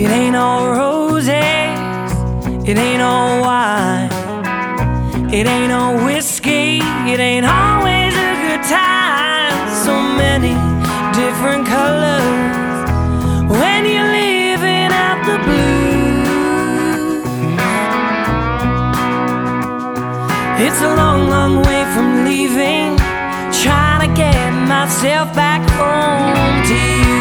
It ain't all roses, it ain't all wine, it ain't all whiskey, it ain't always a good time. So many different colors when you're living out the blues. It's a long, long way from leaving, trying to get myself back home to you.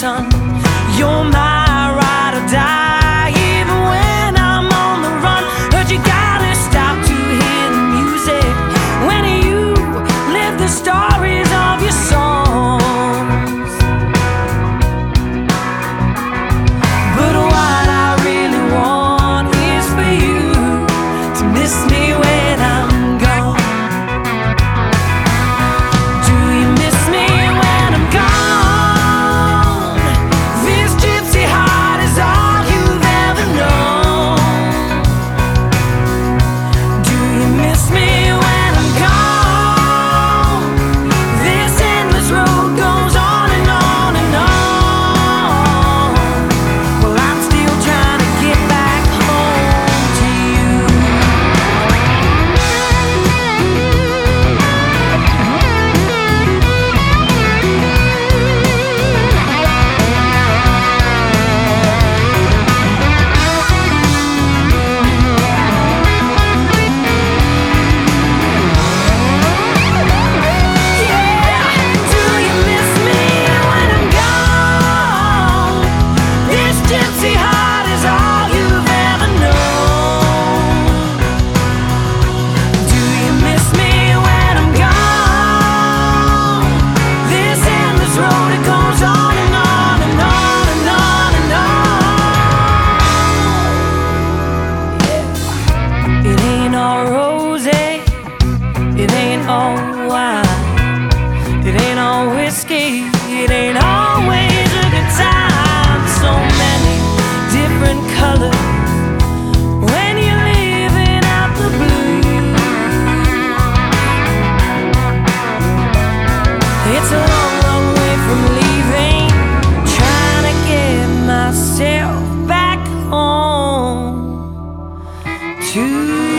Sun. You're my It ain't all wine, it ain't all whiskey, it ain't always a good time. So many different colors. When you're out the it's a long, long way from leaving. Trying to get myself back home to.